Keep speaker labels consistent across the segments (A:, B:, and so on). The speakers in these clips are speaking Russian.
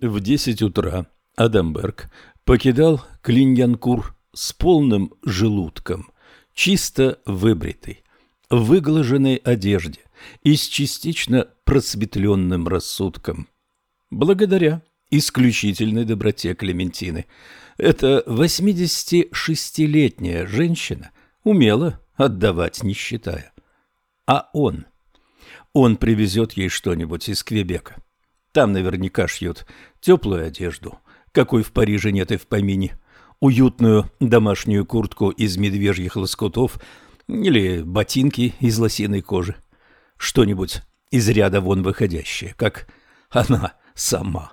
A: В 10 утра Адамберг покидал Клиньянкур с полным желудком, чисто выбритый, в выглаженной одежде и с частично просветленным рассудком. Благодаря исключительной доброте Клементины. Эта 86-летняя женщина умела отдавать, не считая. А он? Он привезет ей что-нибудь из Квебека. Там наверняка шьют теплую одежду, какой в Париже нет и в помине, уютную домашнюю куртку из медвежьих лоскутов или ботинки из лосиной кожи. Что-нибудь из ряда вон выходящее, как она сама.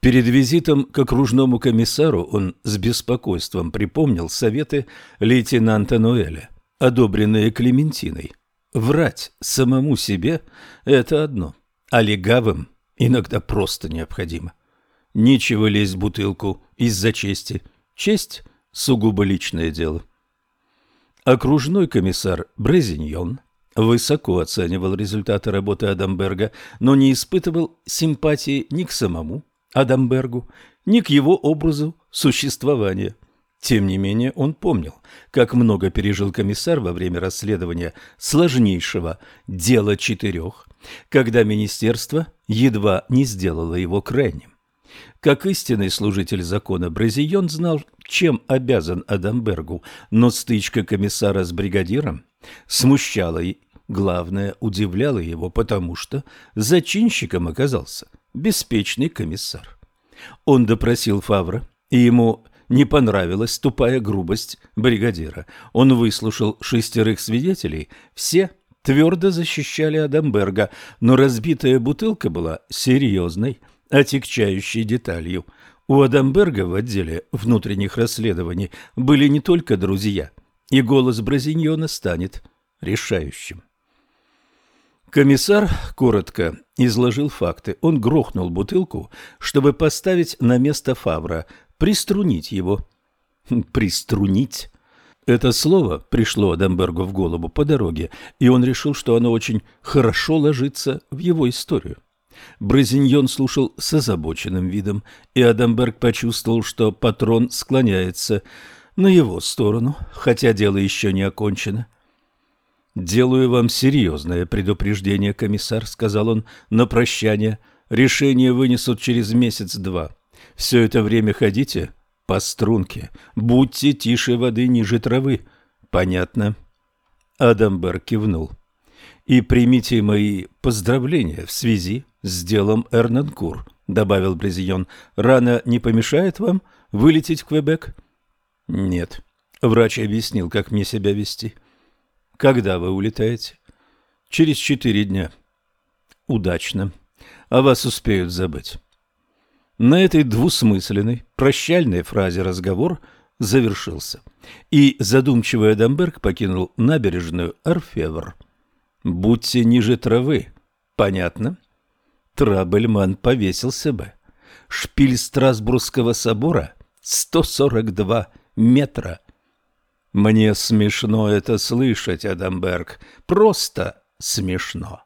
A: Перед визитом к окружному комиссару он с беспокойством припомнил советы лейтенанта Нуэля, одобренные Клементиной. Врать самому себе – это одно – а легавым иногда просто необходимо. Нечего лезть в бутылку из-за чести. Честь – сугубо личное дело. Окружной комиссар Брезиньон высоко оценивал результаты работы Адамберга, но не испытывал симпатии ни к самому Адамбергу, ни к его образу существования. Тем не менее, он помнил, как много пережил комиссар во время расследования сложнейшего «Дела четырех», когда министерство едва не сделало его крайним. Как истинный служитель закона, Бразион знал, чем обязан Адамбергу, но стычка комиссара с бригадиром смущала и, главное, удивляла его, потому что зачинщиком оказался беспечный комиссар. Он допросил Фавра, и ему не понравилась тупая грубость бригадира. Он выслушал шестерых свидетелей, все – твердо защищали Адамберга, но разбитая бутылка была серьезной, отягчающей деталью. У Адамберга в отделе внутренних расследований были не только друзья, и голос Бразиньона станет решающим. Комиссар коротко изложил факты. Он грохнул бутылку, чтобы поставить на место Фавра, приструнить его. Приструнить? Это слово пришло Адамбергу в голову по дороге, и он решил, что оно очень хорошо ложится в его историю. Брызиньон слушал с озабоченным видом, и Адамберг почувствовал, что патрон склоняется на его сторону, хотя дело еще не окончено. «Делаю вам серьезное предупреждение, комиссар», — сказал он на прощание. «Решение вынесут через месяц-два. Все это время ходите по струнке. Будьте тише воды ниже травы. Понятно? Адамбер кивнул. И примите мои поздравления в связи с делом Эрнанкур, добавил Брезион. Рана не помешает вам вылететь в Квебек? Нет. Врач объяснил, как мне себя вести. Когда вы улетаете? Через четыре дня. Удачно. А вас успеют забыть. На этой двусмысленной, прощальной фразе разговор завершился, и задумчивый Адамберг покинул набережную Арфевр. «Будьте ниже травы. Понятно?» Трабельман повесился бы. Шпиль Страсбургского собора — 142 метра. «Мне смешно это слышать, Адамберг, Просто смешно».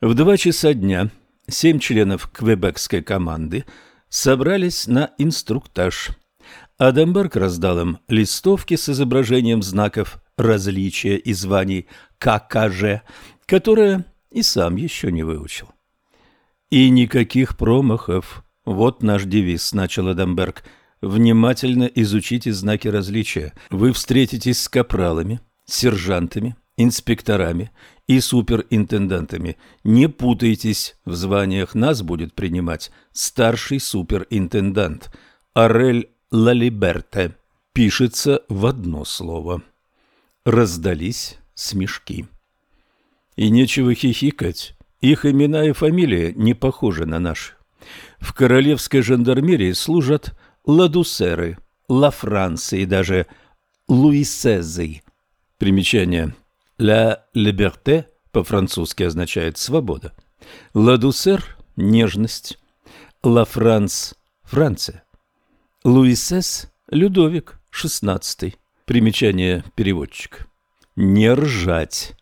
A: В два часа дня Семь членов Квебекской команды собрались на инструктаж. Адамберг раздал им листовки с изображением знаков различия и званий ККЖ, которые и сам еще не выучил. «И никаких промахов. Вот наш девиз», — начал Адамберг. «Внимательно изучите знаки различия. Вы встретитесь с капралами, сержантами, инспекторами и суперинтендантами. Не путайтесь, в званиях нас будет принимать старший суперинтендант Арель Лалиберте. Пишется в одно слово. Раздались смешки. И нечего хихикать. Их имена и фамилии не похожи на наши. В королевской жандармерии служат ладусеры, лафранцы и даже луисезы. Примечание – ля либерте по-французски означает «свобода». Ла дусер – нежность. Ла Франс – Франция. Луисес – Людовик, XVI. Примечание переводчика. Не ржать.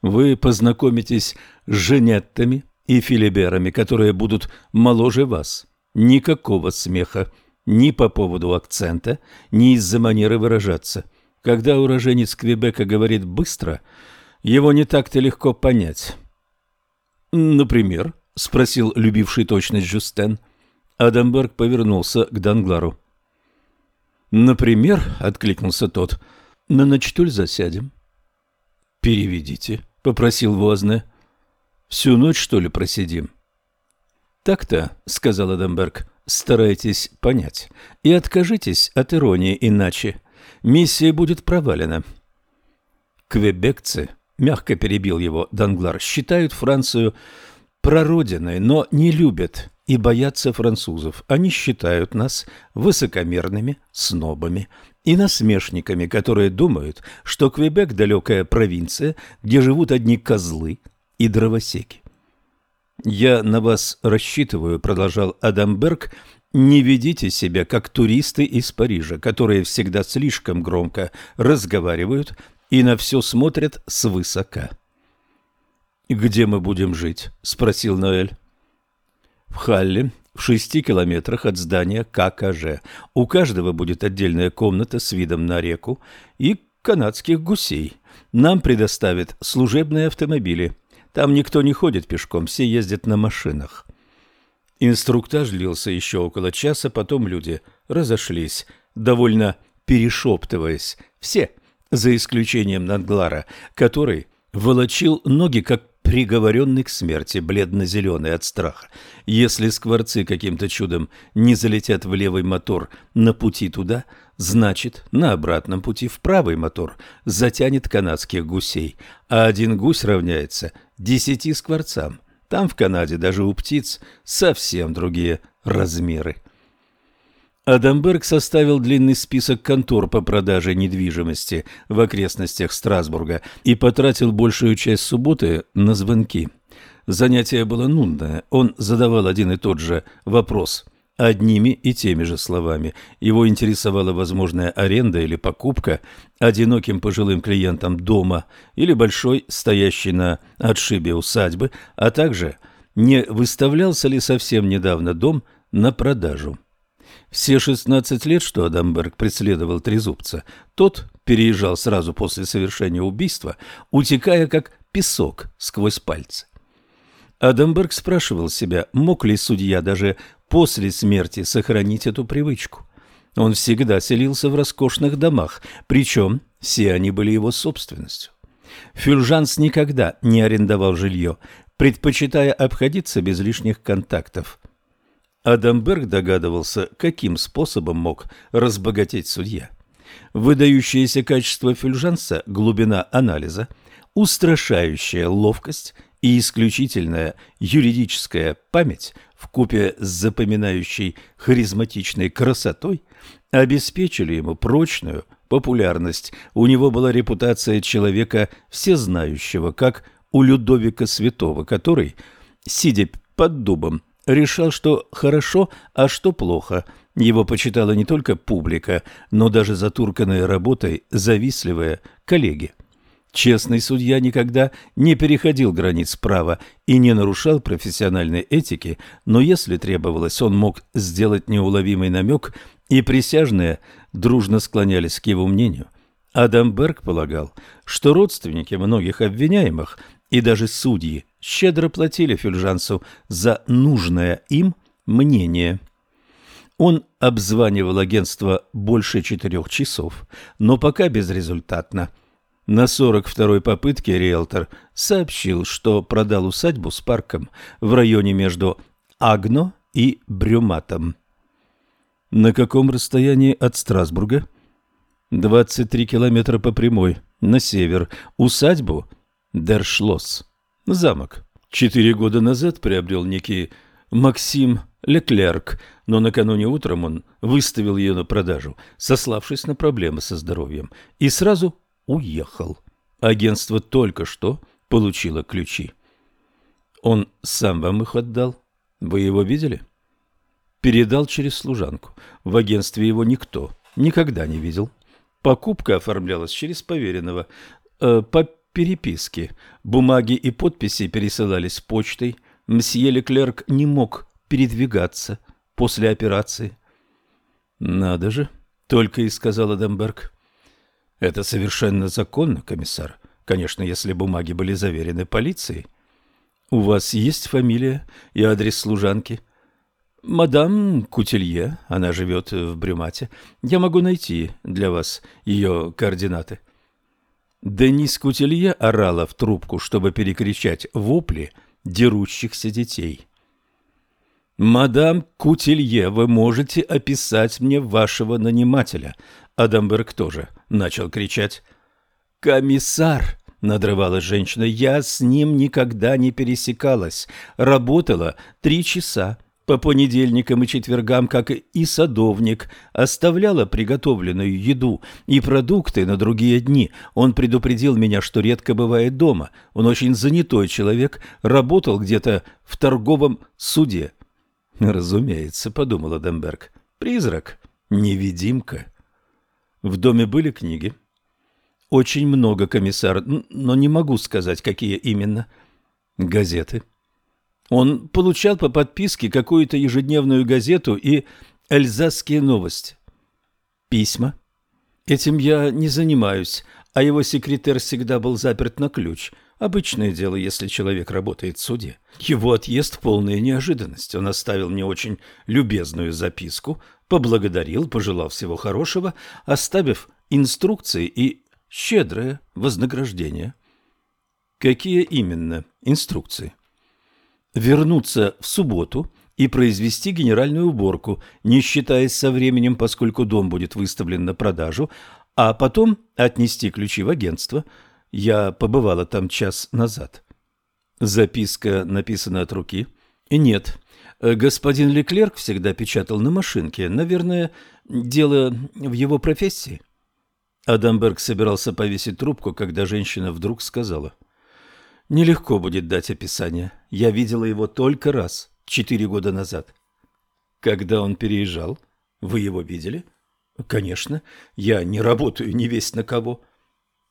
A: Вы познакомитесь с Женеттами и Филиберами, которые будут моложе вас. Никакого смеха ни по поводу акцента, ни из-за манеры выражаться – когда уроженец Квебека говорит быстро, его не так-то легко понять. «Например?» — спросил любивший точность Джустен, Адамберг повернулся к Данглару. «Например?» — откликнулся тот. «На ночтуль засядем». «Переведите», — попросил Возне. «Всю ночь, что ли, просидим?» «Так-то», — сказал Адамберг, — «старайтесь понять и откажитесь от иронии иначе». Миссия будет провалена. Квебекцы, мягко перебил его Данглар, считают Францию прородиной, но не любят и боятся французов. Они считают нас высокомерными, снобами и насмешниками, которые думают, что Квебек – далекая провинция, где живут одни козлы и дровосеки. «Я на вас рассчитываю», – продолжал Адамберг, не ведите себя как туристы из Парижа, которые всегда слишком громко разговаривают и на все смотрят свысока. «Где мы будем жить?» – спросил Ноэль. «В Халле, в шести километрах от здания ККЖ. У каждого будет отдельная комната с видом на реку и канадских гусей. Нам предоставят служебные автомобили. Там никто не ходит пешком, все ездят на машинах». Инструктаж лился еще около часа, потом люди разошлись, довольно перешептываясь. Все, за исключением Надглара, который волочил ноги, как приговоренный к смерти, бледно-зеленый от страха. Если скворцы каким-то чудом не залетят в левый мотор на пути туда, значит, на обратном пути в правый мотор затянет канадских гусей, а один гусь равняется десяти скворцам. Там в Канаде даже у птиц совсем другие размеры. Адамберг составил длинный список контор по продаже недвижимости в окрестностях Страсбурга и потратил большую часть субботы на звонки. Занятие было нудное, он задавал один и тот же вопрос – одними и теми же словами. Его интересовала возможная аренда или покупка одиноким пожилым клиентам дома или большой, стоящей на отшибе усадьбы, а также не выставлялся ли совсем недавно дом на продажу. Все 16 лет, что Адамберг преследовал Трезубца, тот переезжал сразу после совершения убийства, утекая как песок сквозь пальцы. Адамберг спрашивал себя, мог ли судья даже после смерти сохранить эту привычку. Он всегда селился в роскошных домах, причем все они были его собственностью. Фюльжанс никогда не арендовал жилье, предпочитая обходиться без лишних контактов. Адамберг догадывался, каким способом мог разбогатеть судья. Выдающееся качество Фюльжанса, глубина анализа, устрашающая ловкость и исключительная юридическая память в купе с запоминающей харизматичной красотой обеспечили ему прочную популярность. У него была репутация человека всезнающего, как у Людовика Святого, который, сидя под дубом, решал, что хорошо, а что плохо. Его почитала не только публика, но даже затурканные работой завистливые коллеги. Честный судья никогда не переходил границ права и не нарушал профессиональной этики, но если требовалось, он мог сделать неуловимый намек, и присяжные дружно склонялись к его мнению. Адамберг полагал, что родственники многих обвиняемых и даже судьи щедро платили Фюльжансу за нужное им мнение. Он обзванивал агентство больше четырех часов, но пока безрезультатно – на сорок второй попытке риэлтор сообщил, что продал усадьбу с парком в районе между Агно и Брюматом. На каком расстоянии от Страсбурга? 23 километра по прямой, на север. Усадьбу Дершлос, Замок. Четыре года назад приобрел некий Максим Леклерк, но накануне утром он выставил ее на продажу, сославшись на проблемы со здоровьем, и сразу уехал. Агентство только что получило ключи. Он сам вам их отдал? Вы его видели? Передал через служанку. В агентстве его никто никогда не видел. Покупка оформлялась через поверенного. Э, по переписке. Бумаги и подписи пересылались почтой. Мсье Леклерк не мог передвигаться после операции. «Надо же!» — только и сказал Адамберг. Это совершенно законно, комиссар. Конечно, если бумаги были заверены полицией. У вас есть фамилия и адрес служанки? Мадам Кутелье, она живет в Брюмате. Я могу найти для вас ее координаты. Денис Кутелье орала в трубку, чтобы перекричать вопли дерущихся детей. «Мадам Кутилье, вы можете описать мне вашего нанимателя?» Адамберг тоже начал кричать. «Комиссар!» — надрывалась женщина. «Я с ним никогда не пересекалась. Работала три часа, по понедельникам и четвергам, как и садовник, оставляла приготовленную еду и продукты на другие дни. Он предупредил меня, что редко бывает дома. Он очень занятой человек, работал где-то в торговом суде. Разумеется, подумала Демберг. Призрак, невидимка. В доме были книги? Очень много, комиссар, но не могу сказать, какие именно. Газеты. Он получал по подписке какую-то ежедневную газету и «Эльзасские новости». Письма. Этим я не занимаюсь, а его секретарь всегда был заперт на ключ. Обычное дело, если человек работает в суде. Его отъезд – полная неожиданность. Он оставил мне очень любезную записку, поблагодарил, пожелав всего хорошего, оставив инструкции и щедрое вознаграждение. Какие именно инструкции? Вернуться в субботу – и произвести генеральную уборку, не считаясь со временем, поскольку дом будет выставлен на продажу, а потом отнести ключи в агентство – я побывала там час назад. Записка написана от руки? Нет. Господин Леклерк всегда печатал на машинке. Наверное, дело в его профессии. Адамберг собирался повесить трубку, когда женщина вдруг сказала. «Нелегко будет дать описание. Я видела его только раз, четыре года назад». «Когда он переезжал? Вы его видели?» «Конечно. Я не работаю невесть на кого».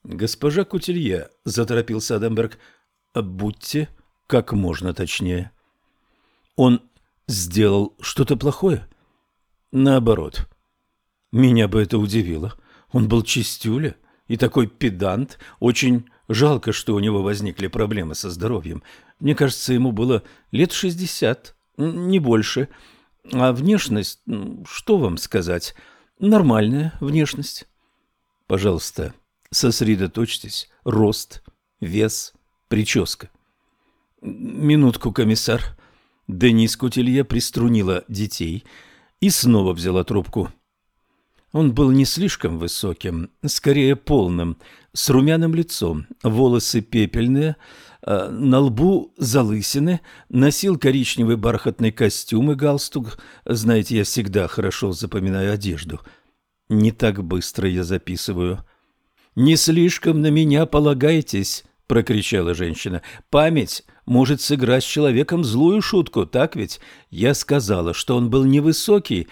A: Госпожа Кутилье, — заторопился Саденберг, — будьте как можно точнее. Он сделал что-то плохое? Наоборот. Меня бы это удивило. Он был чистюля и такой педант. Очень жалко, что у него возникли проблемы со здоровьем. Мне кажется, ему было лет шестьдесят, не больше. А внешность, что вам сказать, нормальная внешность. Пожалуйста, — Сосредоточьтесь. Рост, вес, прическа. Минутку, комиссар. Денис Кутилье приструнила детей и снова взяла трубку. Он был не слишком высоким, скорее полным, с румяным лицом, волосы пепельные, на лбу залысины, носил коричневый бархатный костюм и галстук. Знаете, я всегда хорошо запоминаю одежду. Не так быстро я записываю. «Не слишком на меня полагайтесь», — прокричала женщина. «Память может сыграть с человеком злую шутку, так ведь? Я сказала, что он был невысокий,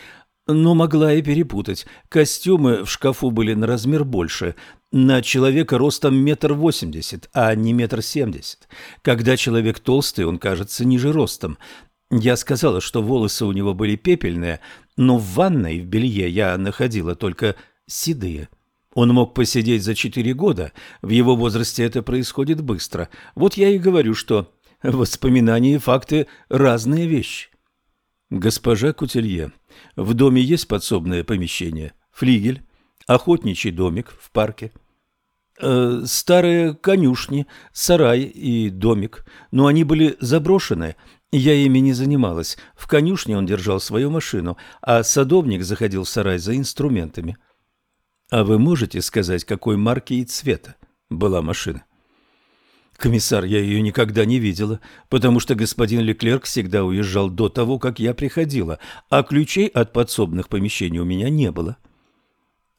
A: но могла и перепутать. Костюмы в шкафу были на размер больше, на человека ростом метр восемьдесят, а не метр семьдесят. Когда человек толстый, он кажется ниже ростом. Я сказала, что волосы у него были пепельные, но в ванной в белье я находила только седые. Он мог посидеть за четыре года, в его возрасте это происходит быстро. Вот я и говорю, что воспоминания и факты – разные вещи. Госпожа Кутелье, в доме есть подсобное помещение, флигель, охотничий домик в парке. Э, старые конюшни, сарай и домик, но они были заброшены, я ими не занималась. В конюшне он держал свою машину, а садовник заходил в сарай за инструментами – а вы можете сказать, какой марки и цвета была машина? Комиссар, я ее никогда не видела, потому что господин Леклерк всегда уезжал до того, как я приходила, а ключей от подсобных помещений у меня не было.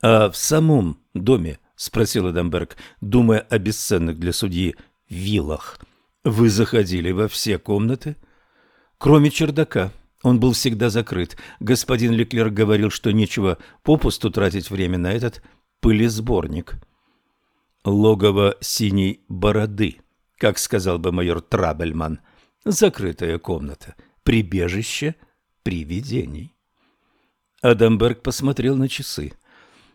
A: А в самом доме, спросила Дамберг, думая о бесценных для судьи виллах, вы заходили во все комнаты, кроме чердака? Он был всегда закрыт. Господин Леклер говорил, что нечего попусту тратить время на этот пылесборник. Логово синей бороды, как сказал бы майор Трабельман. Закрытая комната, прибежище привидений. Адамберг посмотрел на часы.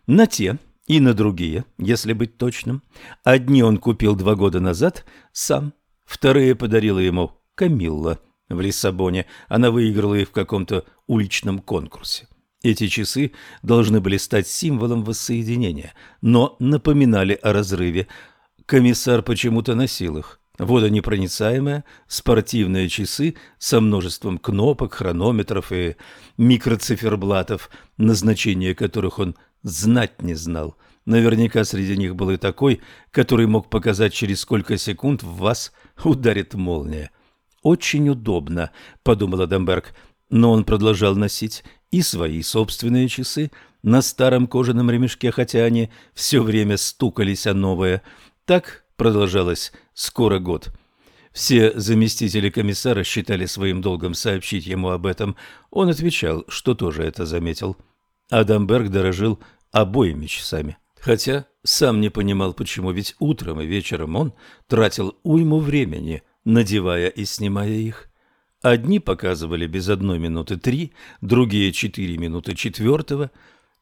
A: На те и на другие, если быть точным. Одни он купил два года назад сам, вторые подарила ему Камилла в Лиссабоне она выиграла их в каком-то уличном конкурсе. Эти часы должны были стать символом воссоединения, но напоминали о разрыве. Комиссар почему-то носил их. Водонепроницаемые спортивные часы со множеством кнопок, хронометров и микроциферблатов, назначение которых он знать не знал. Наверняка среди них был и такой, который мог показать, через сколько секунд в вас ударит молния очень удобно», — подумал Адамберг, Но он продолжал носить и свои собственные часы на старом кожаном ремешке, хотя они все время стукались о новое. Так продолжалось скоро год. Все заместители комиссара считали своим долгом сообщить ему об этом. Он отвечал, что тоже это заметил. Адамберг дорожил обоими часами. Хотя сам не понимал, почему, ведь утром и вечером он тратил уйму времени надевая и снимая их. Одни показывали без одной минуты три, другие четыре минуты четвертого.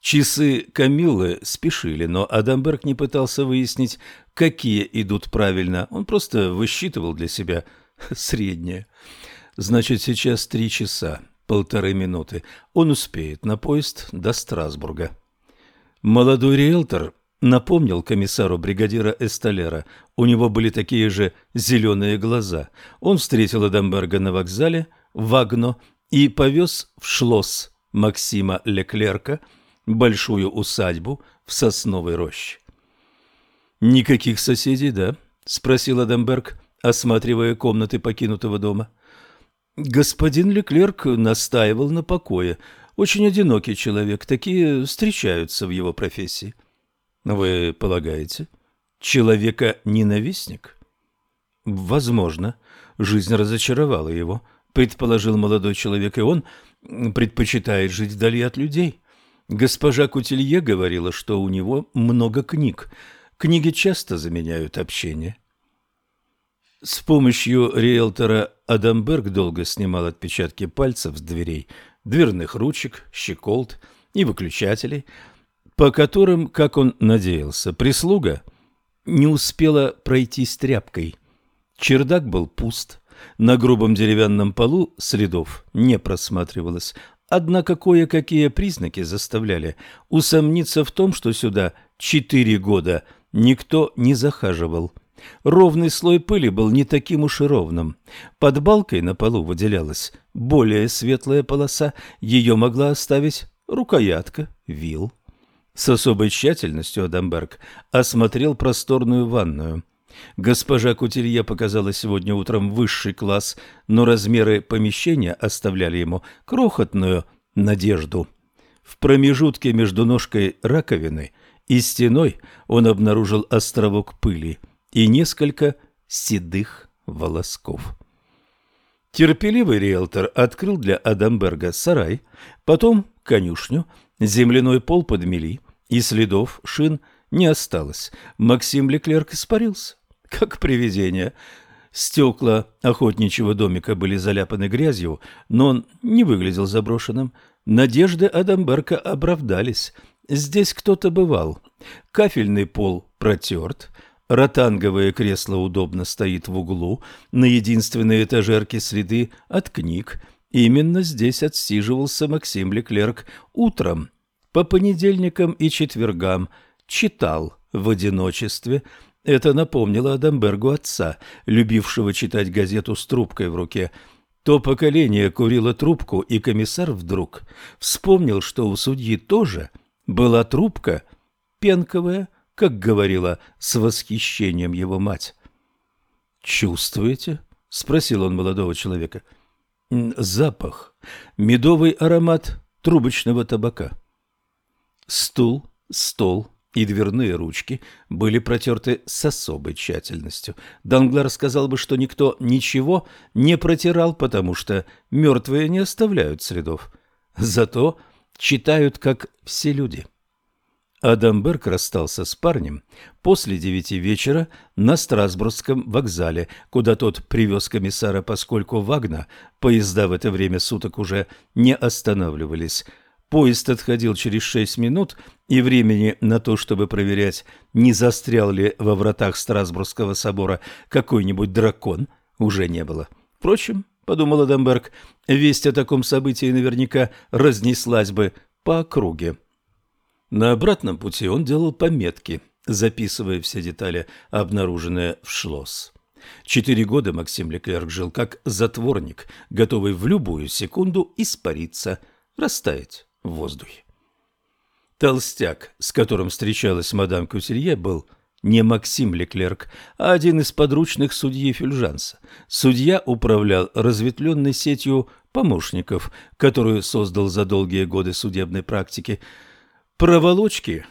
A: Часы Камиллы спешили, но Адамберг не пытался выяснить, какие идут правильно. Он просто высчитывал для себя среднее. Значит, сейчас три часа, полторы минуты. Он успеет на поезд до Страсбурга. Молодой риэлтор напомнил комиссару бригадира Эсталера. У него были такие же зеленые глаза. Он встретил Эдамберга на вокзале в Агно и повез в шлосс Максима Леклерка, большую усадьбу в сосновой роще. «Никаких соседей, да?» – спросил Эдамберг, осматривая комнаты покинутого дома. «Господин Леклерк настаивал на покое. Очень одинокий человек. Такие встречаются в его профессии». Ну, вы полагаете, человека ненавистник? Возможно, жизнь разочаровала его, предположил молодой человек, и он предпочитает жить вдали от людей. Госпожа Кутилье говорила, что у него много книг. Книги часто заменяют общение. С помощью риэлтора Адамберг долго снимал отпечатки пальцев с дверей, дверных ручек, щеколд и выключателей – по которым, как он надеялся, прислуга не успела пройти с тряпкой. Чердак был пуст, на грубом деревянном полу следов не просматривалось, однако кое-какие признаки заставляли усомниться в том, что сюда четыре года никто не захаживал. Ровный слой пыли был не таким уж и ровным. Под балкой на полу выделялась более светлая полоса, ее могла оставить рукоятка, вил. С особой тщательностью Адамберг осмотрел просторную ванную. Госпожа Кутилье показала сегодня утром высший класс, но размеры помещения оставляли ему крохотную надежду. В промежутке между ножкой раковины и стеной он обнаружил островок пыли и несколько седых волосков. Терпеливый риэлтор открыл для Адамберга сарай, потом конюшню, земляной пол подмели, и следов шин не осталось. Максим Леклерк испарился, как привидение. Стекла охотничьего домика были заляпаны грязью, но он не выглядел заброшенным. Надежды Адамберка оправдались. Здесь кто-то бывал. Кафельный пол протерт, ротанговое кресло удобно стоит в углу, на единственной этажерке следы от книг. Именно здесь отсиживался Максим Леклерк утром – по понедельникам и четвергам, читал в одиночестве. Это напомнило Адамбергу отца, любившего читать газету с трубкой в руке. То поколение курило трубку, и комиссар вдруг вспомнил, что у судьи тоже была трубка, пенковая, как говорила с восхищением его мать. «Чувствуете?» — спросил он молодого человека. «Запах, медовый аромат трубочного табака». Стул, стол и дверные ручки были протерты с особой тщательностью. Данглар сказал бы, что никто ничего не протирал, потому что мертвые не оставляют следов. Зато читают, как все люди. Адамберг расстался с парнем после девяти вечера на Страсбургском вокзале, куда тот привез комиссара, поскольку Вагна поезда в это время суток уже не останавливались. Поезд отходил через шесть минут, и времени на то, чтобы проверять, не застрял ли во вратах Страсбургского собора какой-нибудь дракон, уже не было. Впрочем, — подумал Демберг, — весть о таком событии наверняка разнеслась бы по округе. На обратном пути он делал пометки, записывая все детали, обнаруженные в Шлосс. Четыре года Максим Леклерк жил как затворник, готовый в любую секунду испариться, растаять воздухе. Толстяк, с которым встречалась мадам Кюселье, был не Максим Леклерк, а один из подручных судьи Фюльжанса. Судья управлял разветвленной сетью помощников, которую создал за долгие годы судебной практики. Проволочки,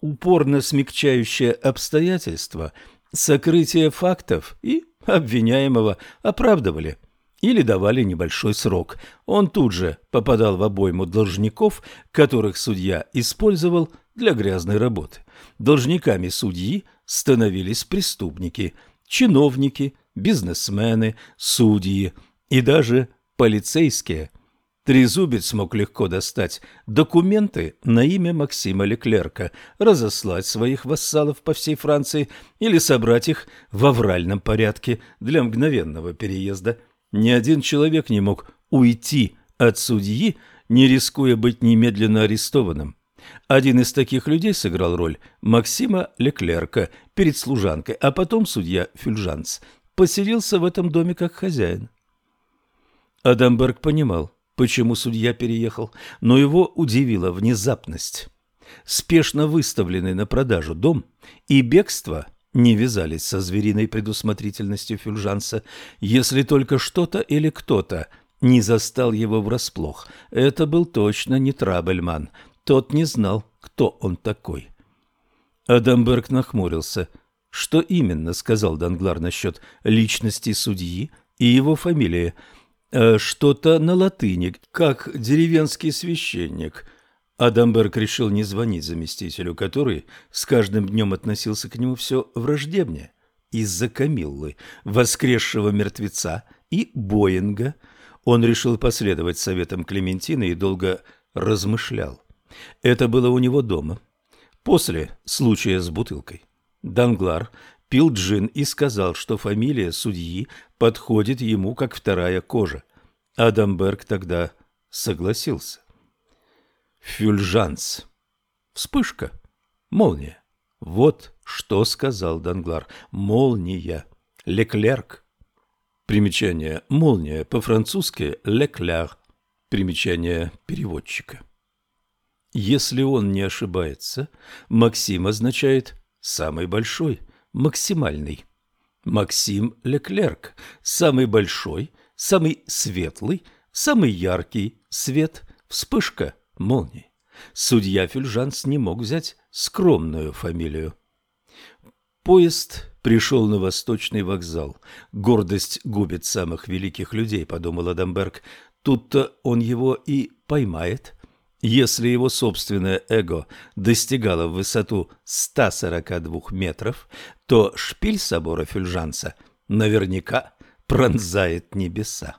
A: упорно смягчающие обстоятельства, сокрытие фактов и обвиняемого оправдывали – или давали небольшой срок. Он тут же попадал в обойму должников, которых судья использовал для грязной работы. Должниками судьи становились преступники, чиновники, бизнесмены, судьи и даже полицейские. Трезубец мог легко достать документы на имя Максима Леклерка, разослать своих вассалов по всей Франции или собрать их в авральном порядке для мгновенного переезда – ни один человек не мог уйти от судьи, не рискуя быть немедленно арестованным. Один из таких людей сыграл роль Максима Леклерка перед служанкой, а потом судья Фюльжанс поселился в этом доме как хозяин. Адамберг понимал, почему судья переехал, но его удивила внезапность. Спешно выставленный на продажу дом и бегство – не вязались со звериной предусмотрительностью Фюльжанса. Если только что-то или кто-то не застал его врасплох, это был точно не Трабельман. Тот не знал, кто он такой. Адамберг нахмурился. Что именно сказал Данглар насчет личности судьи и его фамилии? Э, что-то на латыни, как деревенский священник – Адамберг решил не звонить заместителю, который с каждым днем относился к нему все враждебнее. Из-за Камиллы, воскресшего мертвеца, и Боинга он решил последовать советам Клементины и долго размышлял. Это было у него дома. После случая с бутылкой. Данглар пил джин и сказал, что фамилия судьи подходит ему как вторая кожа. Адамберг тогда согласился. «Фюльжанс». Вспышка. Молния. Вот что сказал Данглар. Молния. Леклерк. Примечание. Молния по-французски «лекляр». Примечание переводчика. Если он не ошибается, Максим означает «самый большой», «максимальный». Максим Леклерк – самый большой, самый светлый, самый яркий свет, вспышка – молнии. Судья Фюльжан не мог взять скромную фамилию. Поезд пришел на восточный вокзал. Гордость губит самых великих людей, подумал Адамберг. Тут-то он его и поймает. Если его собственное эго достигало в высоту 142 метров, то шпиль собора Фюльжанца наверняка пронзает небеса.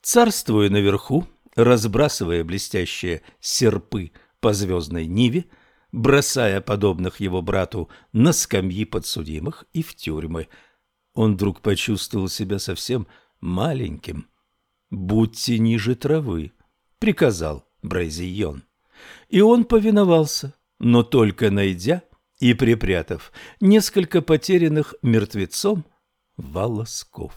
A: Царствуя наверху, разбрасывая блестящие серпы по звездной ниве, бросая подобных его брату на скамьи подсудимых и в тюрьмы. Он вдруг почувствовал себя совсем маленьким. «Будьте ниже травы», — приказал Бразийон. И он повиновался, но только найдя и припрятав несколько потерянных мертвецом волосков.